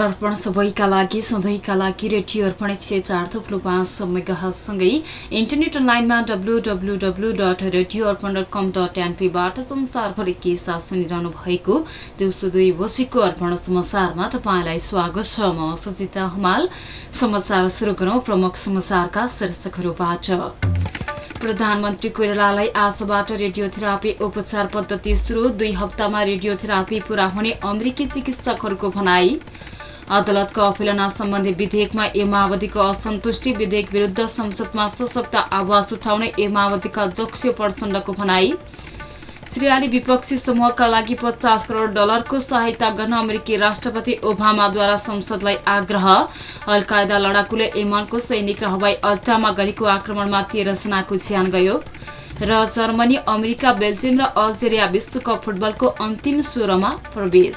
नमस्कार अर्पण सबैका लागि सधैँका लागि रेडियो अर्पण एक सय चार थुप्रो पाँच मेगासँगै इन्टरनेट अनलाइनमा W W W dot radio Arpan dot com dot एनपीबाट संसारभरि के साथ सुनिरहनु भएको दिउँसो दुई बजीको अर्पण समाचारमा तपाईँलाई स्वागत छ। म सुजिता हमाल। समाचार सुरु गरौँ प्रमुख समाचारका शीर्षकहरूबाट। प्रधानमन्त्री कोइरालालाई आजबाट रेडियोथेरापी उपचार पद्धति सुरु। दुई हप्तामा रेडियोथेरापी पूरा हुने अमेरिकी चिकित्सकहरूको भनाई। अदालतको अफिलना सम्बन्धी विधेयकमा ए माओवादीको असन्तुष्टि विधेयक विरुद्ध संसदमा सशक्त आवाज उठाउने ए माओवादीका अध्यक्ष प्रचण्डको भनाई। सिरियाली विपक्षी समूहका लागि पचास करोड डलरको सहायता गर्न अमेरिकी राष्ट्रपति ओबामाद्वारा संसदलाई आग्रह। अल लडाकुले यमनको सैनिक र हवाई अड्डामा गरेको आक्रमणमा तेह्र जनाको ज्यान गयो। र जर्मनी अमेरिका बेल्जियम र अल्जेरिया विश्वकप फुटबलको अन्तिम सोह्रमा प्रवेश।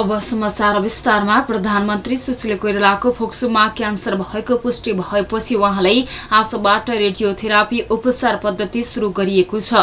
अब समाचार विस्तारमा। प्रधानमन्त्री सुशील कोइरालाको फोक्सोमा क्यान्सर भएको पुष्टि भएपछि उहाँलाई आजबाट रेडियोथेरापी उपचार पद्धति सुरु गरिएको छ।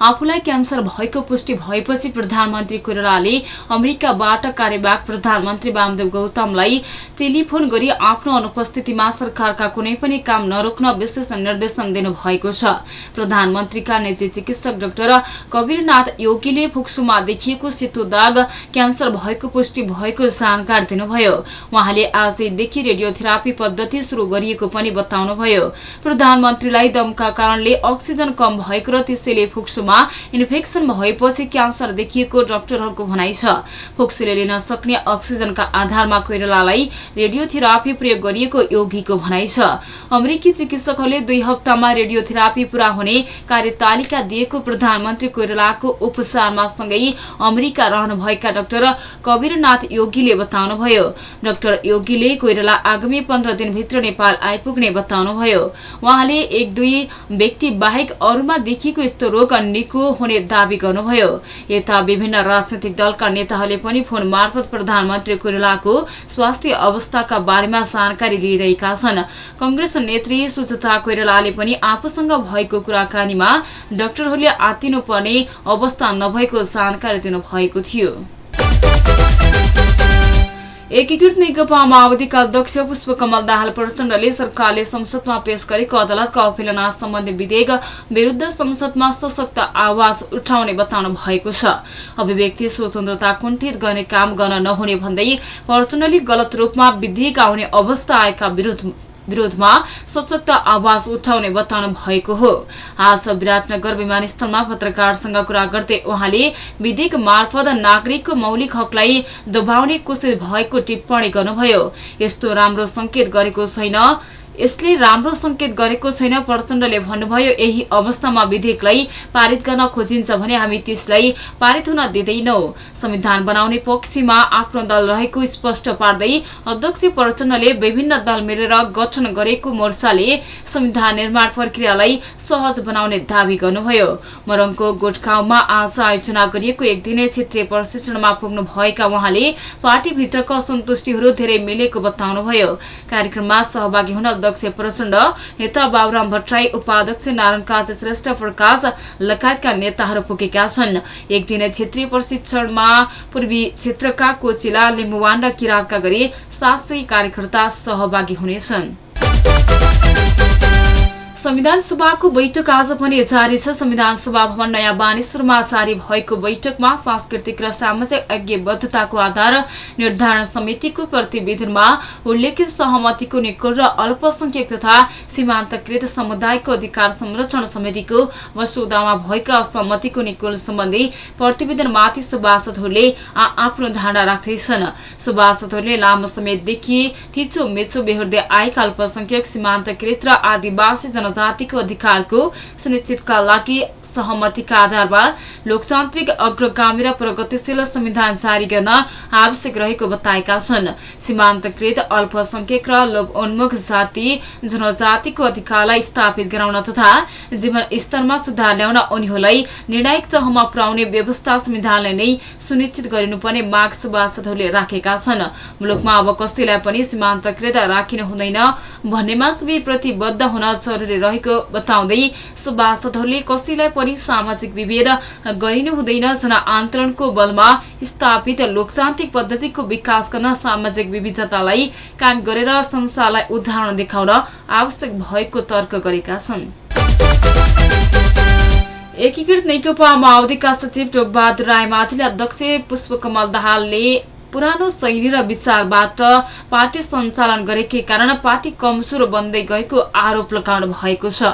आफूलाई क्यान्सर भएको पुष्टि भएपछि प्रधानमन्त्री कोइरालाले अमेरिकाबाट कार्यवाहक प्रधानमन्त्री वामदेव गौतमलाई टेलिफोन गरी आफ्नो अनुपस्थितिमा सरकारका कुनै पनि काम नरोक्न विशेष निर्देशन दिनुभएको छ। प्रधानमन्त्रीका निजी चिकित्सक डाक्टर कवीरनाथ योगीले फोक्सोमा देखिएको सेतो दाग क्यान्सर भएको पुष्टि भएको जानकारी दिनुभयो। उहाँले आजदेखि रेडियोथेरापी पद्धति शुरू गरिएको पनि बताउनुभयो। प्रधानमन्त्रीलाई दमका कारणले अक्सिजन कम भएको र त्यसैले फुक्सोमा इन्फेक्सन भएपछि क्यान्सर देखिएको डाक्टरहरूको भनाइ छ। फुक्सोले लिन सक्ने अक्सिजनका आधारमा कोइरालालाई रेडियोथेरापी प्रयोग गरिएको योगीको भनाइ छ। अमेरिकी चिकित्सकहरूले दुई हप्तामा रेडियोथेरापी पूरा हुने कार्यतालिका दिएको प्रधानमन्त्री कोइरालाको उपचारमा सँगै अमेरिका रहनुभएका डाक्टर कवि कवीरनाथ योगीले बताउनुभयो। डाक्टर योगीले कोइराला आगामी पन्ध्र दिनभित्र नेपाल आइपुग्ने बताउनुभयो। उहाँले एक दुई व्यक्ति बाहेक अरूमा देखिएको यस्तो रोग निको हुने दावी गर्नुभयो। यता विभिन्न राजनैतिक दलका नेताहरूले पनि फोन मार्फत प्रधानमन्त्री कोइरालाको स्वास्थ्य अवस्थाका बारेमा जानकारी लिइरहेका छन्। कंग्रेस नेत्री सुचता कोइरालाले पनि आफूसँग भएको कुराकानीमा डाक्टरहरूले आतिनुपर्ने अवस्था नभएको जानकारी दिनुभएको थियो। एकीकृत नेकपा माओवादीका अध्यक्ष पुष्पकमल दाहाल प्रचण्डले सरकारले संसदमा पेश गरेको अदालतको अवहेलना सम्बन्धी विधेयक विरूद्ध संसदमा सशक्त आवाज उठाउने बताउनु भएको छ अभिव्यक्ति स्वतन्त्रता कुण्ठित गर्ने काम गर्न नहुने भन्दै प्रचण्डले गलत रूपमा विधेयक आउने अवस्था आएका विरुद्ध विरोधमा सशक्त आवाज उठाउने बताउनु भएको हो। आज विराटनगर विमानस्थलमा पत्रकारसँग कुरा गर्दै उहाँले विधेयक मार्फत नागरिकको मौलिक हकलाई दबाउने कोसिस भएको टिप्पणी गर्नुभयो। यस्तो राम्रो संकेत गरेको छैन। यसले राम्रो संकेत गरेको छैन। प्रचण्डले भन्नुभयो यही अवस्थामा विधेयकलाई पारित गर्न खोजिन्छ भने हामी त्यसलाई पारित हुन दिँदैनौ। संविधान बनाउने पक्षमा आफ्नो दल रहेको स्पष्ट पार्दै अध्यक्ष प्रचण्डले विभिन्न दल मिलेर गठन गरेको मोर्चाले संविधान निर्माण प्रक्रियालाई सहज बनाउने दावी गर्नुभयो। मरङको गोठगाउँमा आज आयोजना गरिएको एक दिने क्षेत्रीय प्रशिक्षणमा पुग्नु भएका उहाँले पार्टीभित्रको असन्तुष्टिहरू धेरै मिलेको बताउनुभयो। कार्यक्रममा सहभागी हुन अध्यक्ष प्रचण्ड नेता बाबुराम भट्टराई उपाध्यक्ष नारायण काज श्रेष्ठ प्रकाश लगायतका नेताहरू पुगेका छन् एक दिन क्षेत्रीय प्रशिक्षणमा पूर्वी क्षेत्रका कोचिला लिम्बुवान र किरातका गरी सात कार्यकर्ता सहभागी हुनेछन् संविधान सभाको बैठक आज पनि जारी छ। संविधान सभा भवन नयाँ बानेश्वरमा जारी भएको बैठकमा सांस्कृतिक र सामाजिक ऐक्यबद्धताको आधार निर्धारण समितिको प्रतिवेदनमा उल्लेखित सहमतिको निकुल र अल्पसंख्यक तथा सीमान्तकृत समुदायको अधिकार संरक्षण समितिको मसौदामा भएका असहमतिको निकुल सम्बन्धी प्रतिवेदनमाथि सभासदहरूले आफ्नो धारणा राख्दैछन्। सभासदहरूले लामो समयदेखि थिचो मेचो बेहोर्दै आएका अल्पसंख्यक सीमान्तकृत र आदिवासी जन जनजातिको अधिकारको सुनिश्चितका लागि सहमतिका आधारमा लोकतान्त्रिक अग्रगामी र प्रगतिशील संविधान जारी गर्न आवश्यक रहेको बताएका छन्। सीमान्तकृत अल्पसंख्यक र लोभोन्मुख जाति जनजातिको अधिकारलाई स्थापित गराउन तथा जीवन स्तरमा सुधार ल्याउन उनीहरूलाई निर्णायक तहमा पुर्याउने व्यवस्था संविधानले नै सुनिश्चित गरिनुपर्ने माग सभासदहरूले राखेका छन्। मुलुकमा अब कसैलाई पनि सीमान्तकृत राखिनु हुँदैन भन्नेमा सबै प्रतिबद्ध हुन जरुरी रहेको बताउँदै सभासदहरूले कसैलाई पनि सामाजिक विभेद गरिनु हुँदैन जनआन्दोलनको बलमा स्थापित लोकतान्त्रिक पद्धतिको विकास गर्न सामाजिक विविधतालाई कायम गरेर संसारलाई उदाहरण देखाउन आवश्यक भएको तर्क गरेका छन्। एकीकृत नेकपा माओवादीका सचिव टोकबहादुर रायमाझीले अध्यक्ष पुष्पकमल दाहालले पुरानो शैली र विचारबाट पार्टी सञ्चालन गरेकै कारण पार्टी कमजोर बन्दै गएको आरोप लगाउनु भएको छ।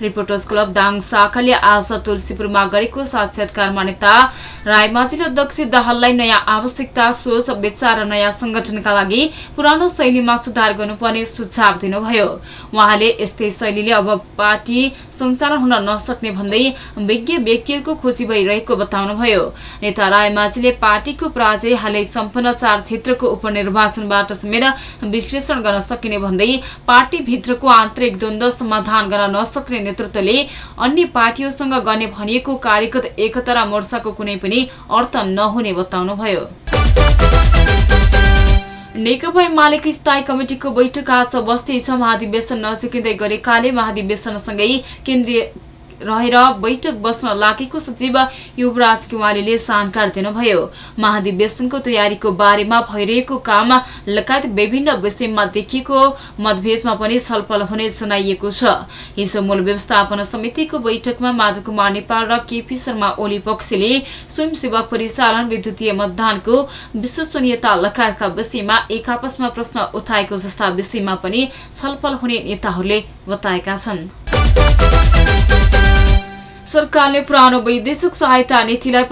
रिपोर्टर्स क्लब दाङ शाखाले आज तुलसीपुरमा गरेको साक्षात्कारमा नेता रायमाझीले अध्यक्ष दाहाललाई नयाँ आवश्यकता सोच विचार र नयाँ संगठनका लागि पुरानो शैलीमा सुधार गर्नुपर्ने सुझाव दिनुभयो। उहाँले यस्तै शैलीले अब पार्टी सञ्चालन हुन नसक्ने भन्दै विज्ञ व्यक्तिहरूको खोजी भइरहेको बताउनुभयो। नेता रायमाझीले पार्टीको पराजय हालै सम्पन्न चार क्षेत्रको उपनिर्वाचनबाट समेत विश्लेषण गर्न सकिने भन्दै पार्टीभित्रको आन्तरिक द्वन्द्व समाधान गर्न नसक्ने नेतृत्वले अन्य पार्टीहरूसँग गर्ने भनिएको कार्यगत एकता र मोर्चाको कुनै पनि अर्थ नहुने बताउनुभयो। नेकपा एमालेको स्थायी कमिटिको बैठक आज बस्दैछ महाधिवेशन नजिकिँदै गरेकाले महाधिवेशनसँगै केन्द्रीय रहेर बैठक बस्न लागेको सचिव युवराज कुमारीले जानकारी दिनुभयो। महाधिवेशनको तयारीको बारेमा भइरहेको काम लगायत विभिन्न विषयमा देखिएको मतभेदमा पनि छलफल हुने जनाइएको छ। हिजो मूल व्यवस्थापन समितिको बैठकमा माधव कुमार नेपाल र केपी शर्मा ओली पक्षले स्वयंसेवक परिचालन विद्युतीय मतदानको विश्वसनीयता लगायतका विषयमा एक आपसमा प्रश्न उठाएको जस्ता विषयमा पनि छलफल हुने नेताहरूले बताएका छन्। सरकारले पुरानो वैदेशिक सहायता नीतिलाई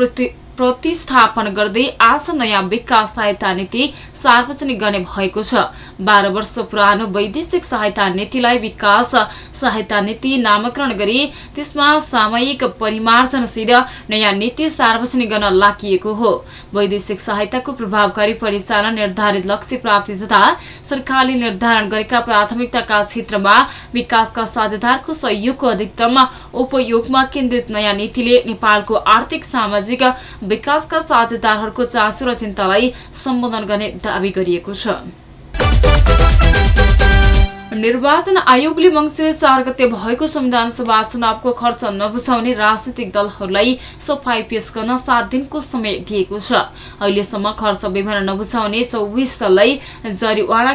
प्रतिस्थापन गर्दै आज नयाँ विकास सहायता नीति सार्वजनिक गर्ने भएको छ। बाह्र वर्ष पुरानो वैदेशिक सहायता नीतिलाई विकास सहायता नीति नामाकरण गरी त्यसमा सामयिक परिमार्जनसित नयाँ नीति सार्वजनिक गर्न लागि हो। वैदेशिक सहायताको प्रभावकारी परिचालन निर्धारित लक्ष्य प्राप्ति तथा सरकारले निर्धारण गरेका प्राथमिकताका क्षेत्रमा विकासका साझेदारको सहयोगको अधिकतम उपयोगमा केन्द्रित नयाँ नीतिले नेपालको आर्थिक सामाजिक विकासका साझेदारहरूको चासो र चिन्तालाई सम्बोधन गर्ने दावी गरिएको छ। निर्वाचन आयोगले मङ्सिर चार गते भएको संविधान सभा चुनावको खर्च नबुझाउने राजनीतिक दलहरूलाई सफाई पेश गर्न सात दिनको समय दिएको छ। अहिलेसम्म खर्च विवरण नबुझाउने चौबिस दललाई जरिवाना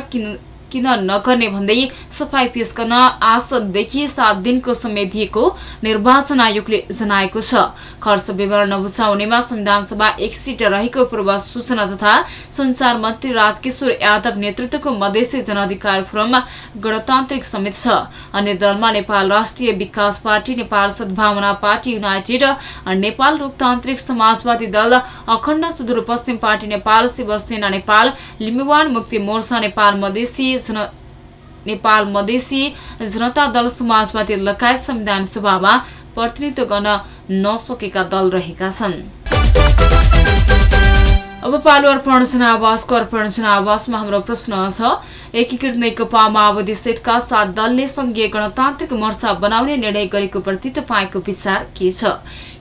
किन नगर्ने भन्दै सफाई पेश गर्न आजदेखि सात दिनको समय दिएको निर्वाचन आयोगले जनाएको छ। खर्च विवरण नबुझाउनेमा संविधान सभा एक सिट रहेको पूर्व सूचना तथा संचार मन्त्री राजकिशोर यादव नेतृत्वको मधेसी जनाधिकार फोरम गणतान्त्रिक समिति छ। अन्य दलमा नेपाल राष्ट्रिय विकास पार्टी नेपाल सद्भावना पार्टी युनाइटेड नेपाल लोकतान्त्रिक समाजवादी दल अखण्ड सुदूरपश्चिम पार्टी नेपाल शिवसेना नेपाल लिम्बुवान मुक्ति मोर्चा नेपाल मधेसी नेपाल मधेसी जनता दल समाजवादी लगायत संविधान सभामा प्रतिनिधित्व गर्न नसकेका दल रहेका छन् अब पालु अर्पण जनावासको अर्पण जनावासमा हाम्रो प्रश्न छ एकीकृत नेकपा माओवादी सेटका सात दलले संघीय गणतान्त्रिक मोर्चा बनाउने निर्णय गरेको प्रति तपाईँको विचार के छ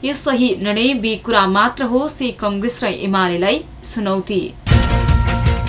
यस सही निर्णय बी कुरा मात्र हो सी कंग्रेस र एमालेलाई चुनौती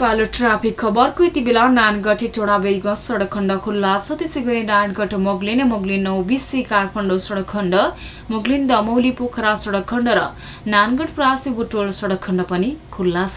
पालो ट्राफिक खबरको यति बेला नानगढ टोडा बेरीगञ्ज सडक खण्ड खुल्ला छ। त्यसै गरी नानगढ मोगलिन मोगलिन नौ काठमाडौँ सडक खण्ड मोगलिन दमौली पोखरा सडक खण्ड र नानगढ प्रासी बुटोल सडक खण्ड पनि खुल्ला छ।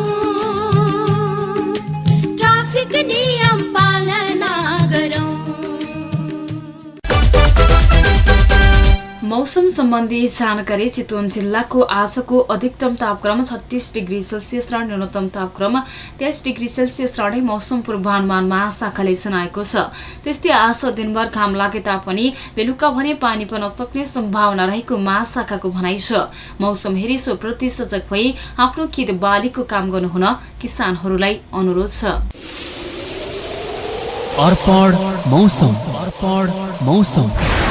मौसम सम्बन्धी जानकारी चितवन जिल्लाको आजको अधिकतम तापक्रम छत्तिस डिग्री सेल्सियस र न्यूनतम तापक्रम तेइस डिग्री सेल्सियस रहने मौसम पूर्वानुमान महाशाखाले जनाएको छ। त्यस्तै आज दिनभर घाम लागे तापनि बेलुका भने पानी पर्न सक्ने सम्भावना रहेको महाशाखाको भनाइ छ। मौसम हेरी सोप्रति सजग भई आफ्नो खेत बालीको काम गर्नुहुन किसानहरूलाई अनुरोध छ। मौसम।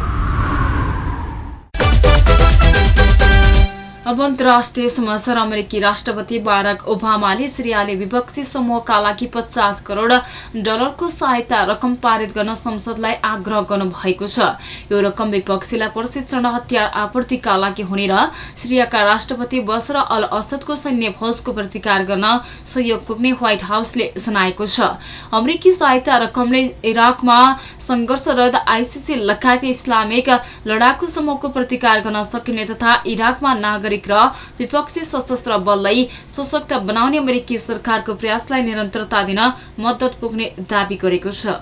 अब अन्तर्राष्ट्रिय समाचार अमेरिकी राष्ट्रपति बाराक ओबामाले सिरियाले विपक्षी समूहका लागि पचास करोड डलरको सहायता रकम पारित गर्न संसदलाई आग्रह गर्नु भएको छ। यो रकम विपक्षीलाई प्रशिक्षण हतियार आपूर्तिका लागि हुने र सिरियाका राष्ट्रपति बसर अल असदको सैन्य फौजको प्रतिकार गर्न सहयोग पुग्ने व्हाइट हाउसले जनाएको छ। अमेरिकी सहायता रकमले इराकमा संघर्षरत आइसिसी लगायत इस्लामिक लडाकु समूहको प्रतिकार गर्न सकिने तथा इराकमा नागरिक र विपक्षी सशस्त्र बललाई सशक्त बनाउने अमेरिकी सरकारको प्रयासलाई निरन्तरता दिन मद्दत पुग्ने दावी गरेको छ।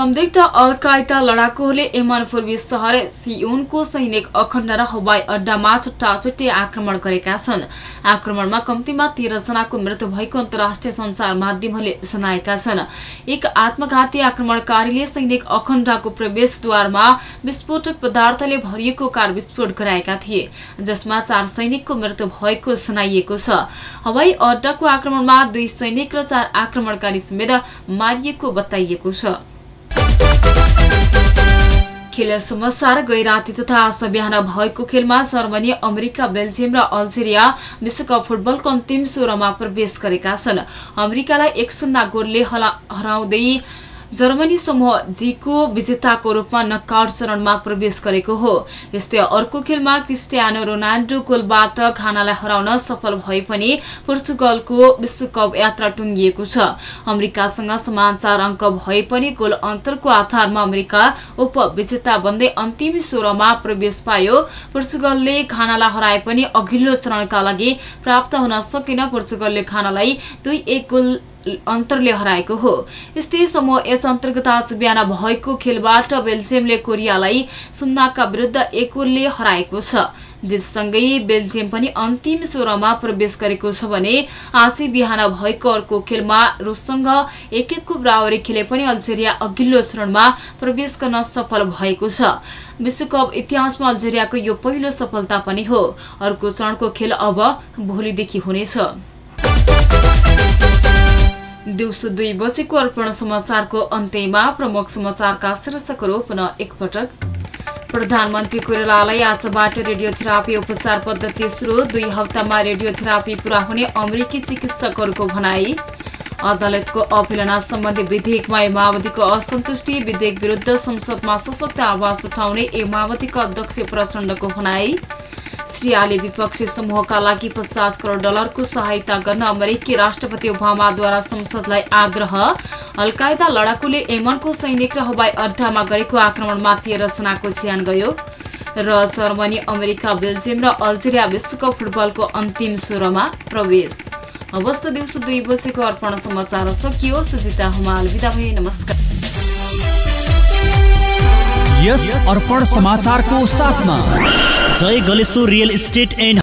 संदिग्ध अल कायदा लडाकुहरूले यमन पूर्वी शहर सियोनको सैनिक अखण्ड र हवाई अड्डामा छुट्टा छुट्टै आक्रमण गरेका छन्। आक्रमणमा कम्तीमा तेह्र जनाको मृत्यु भएको अन्तर्राष्ट्रिय संचार माध्यमहरूले जनाएका छन्। एक आत्मघाती आक्रमणकारीले सैनिक अखण्डको प्रवेशद्वारमा विस्फोटक पदार्थले भरिएको कार विस्फोट गराएका थिए जसमा चार सैनिकको मृत्यु भएको जनाइएको छ। हवाई अड्डाको आक्रमणमा दुई सैनिक र चार आक्रमणकारी समेत मारिएको बताइएको छ। खेल समाचार गै राति तथा आज बिहान भएको खेलमा जर्मनी अमेरिका बेल्जियम र अल्जेरिया विश्वकप फुटबलको अन्तिम सोह्रमा प्रवेश गरेका छन्। अमेरिकालाई एक शून्य गोलले हला- हराउँदै जर्मनी समूह जीको विजेताको रूपमा नकआउट चरणमा प्रवेश गरेको हो। यस्तै अर्को खेलमा क्रिस्टियानो रोनाल्डो गोलबाट घानालाई हराउन सफल भए पनि पोर्चुगलको विश्वकप यात्रा टुङ्गिएको छ। अमेरिकासँग समान चार अङ्क भए पनि गोल अन्तरको आधारमा अमेरिका उपविजेता बन्दै अन्तिम सोह्रमा प्रवेश पायो। पोर्चुगलले घानालाई हराए पनि अघिल्लो चरणका लागि प्राप्त हुन सकेन। पोर्चुगलले घानालाई दुई एक गोल अन्तरले हराएको हो। यस्तै समूह एच अन्तर्गत आज बिहान भएको खेलबाट बेल्जियमले कोरियालाई सुन्नाका विरुद्ध एक गोलले हराएको छ। जितसँगै बेल्जियम पनि अन्तिम सोह्रमा प्रवेश गरेको छ भने आजै बिहान भएको अर्को खेलमा रुससँग एक एकको बराबरी खेले पनि अल्जेरिया अघिल्लो चरणमा प्रवेश गर्न सफल भएको छ। विश्वकप इतिहासमा अल्जेरियाको यो पहिलो सफलता पनि हो। अर्को चरणको खेल अब भोलिदेखि हुनेछ। दिउँसो दुई बजेको अर्पण समाचारको अन्त्यमा प्रमुख समाचारका शीर्षकहरू पुनः एकपटक। प्रधानमन्त्री कोइरालालाई आजबाट रेडियोथेरापी उपचार पद्धति सुरु। दुई हप्तामा रेडियोथेरापी पूरा हुने अमेरिकी चिकित्सकहरूको भनाई। अदालतको अवहेलना सम्बन्धी विधेयकमा ए माओवादीको असन्तुष्टि विधेयक विरुद्ध संसदमा सशक्त आवाज उठाउने ए माओवादीका अध्यक्ष प्रचण्डको भनाई। सिरियाले विपक्षी समूहका लागि पचास करोड डलरको सहायता गर्न अमेरिकी राष्ट्रपति ओबामाद्वारा संसदलाई आग्रह। अलकायदा लडाकुले यमनको सैनिक र हवाई अड्डामा गरेको आक्रमणमा तेह्र जनाको ज्यान गयो। र जर्मनी अमेरिका बेल्जियम र अल्जेरिया विश्वकप फुटबलको अन्तिम सोह्रमा प्रवेश। अवस्थ दिउँसो दुई बजेको अर्पण समाचार सकियो। सुजिता हुमाल बिदा भए नमस्कार। यस अर्पण समाचारको साथमा Jay Galeshwar real estate and